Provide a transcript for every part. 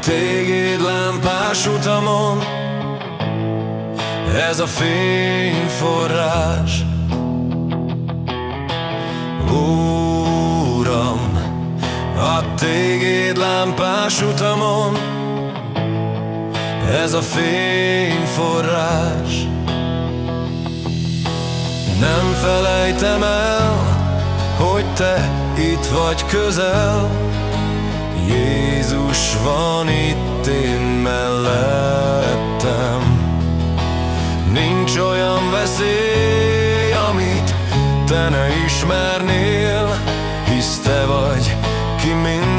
téged lámpás utamon. Ez a fényforrás. Úram, a téged lámpás utamon. Ez a fényforrás. Nem felejtem el, hogy te itt vagy közel Jézus van itt én mellettem. Nincs olyan veszély, amit te ne ismernél. Hisz te vagy, ki mindig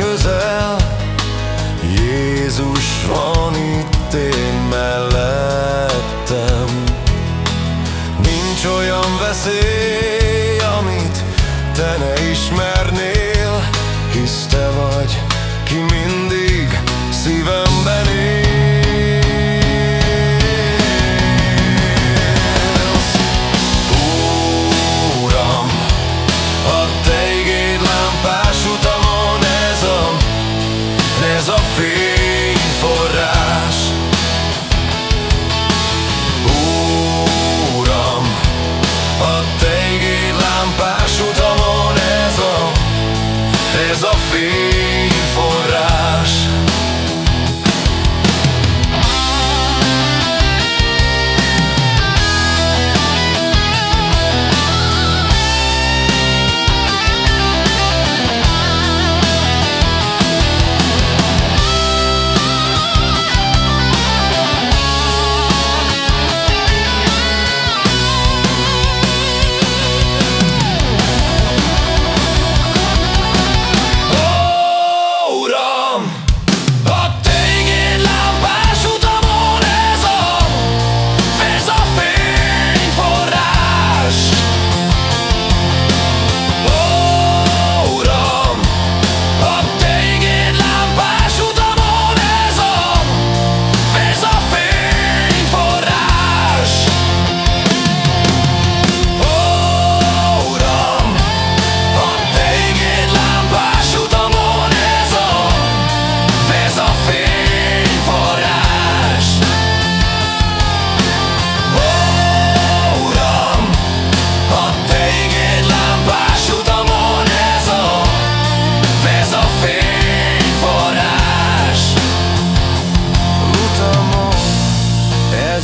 közel. Jézus van itt én mellettem. Nincs olyan veszély, amit te ne ismernél. Hisz te vagy, ez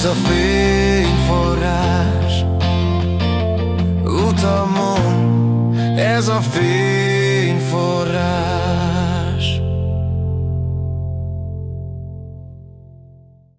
a fényforrás. Utamon ez a fényforrás.